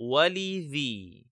ولذي